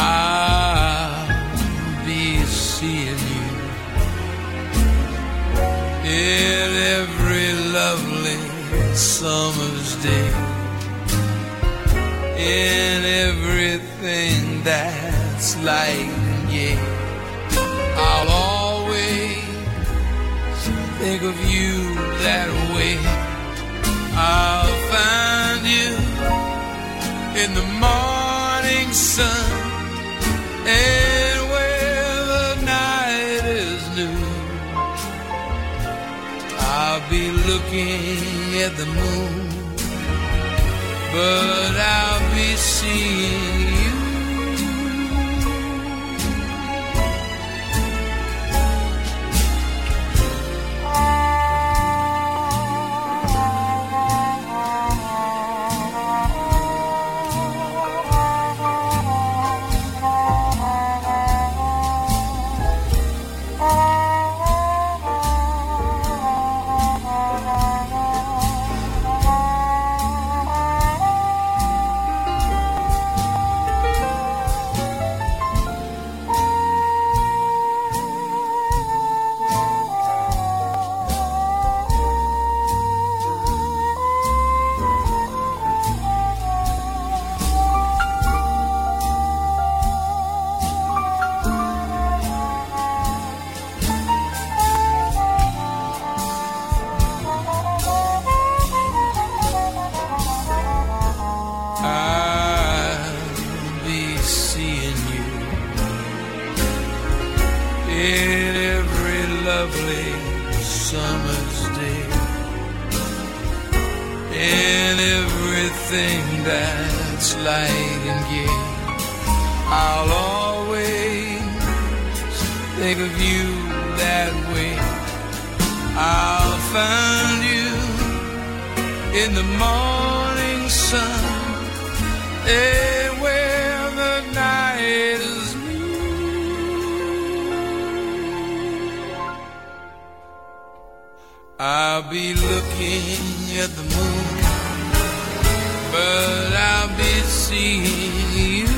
I'll be seeing you in every lovely summer's day, in everything that's and gay. I'll always think of you that way. I'll find you in the morning sun and where the night is new. I'll be looking at the moon, but I'll be seeing seeing you in every lovely summer's day, in everything that's light and gay. I'll always think of you that way. I'll find you in the morning sun and I'll be looking at the moon, but I'll be seeing you.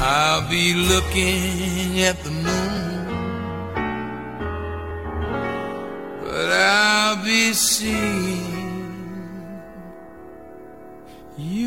I'll be looking at the moon, but I'll be seeing you.